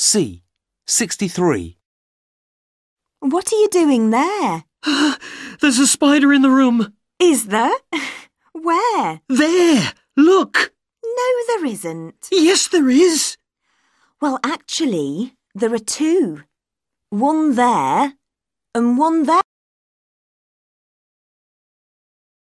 C. 63. What are you doing there? There's a spider in the room. Is there? Where? There! Look! No, there isn't. Yes, there is. Well, actually, there are two. One there and one there.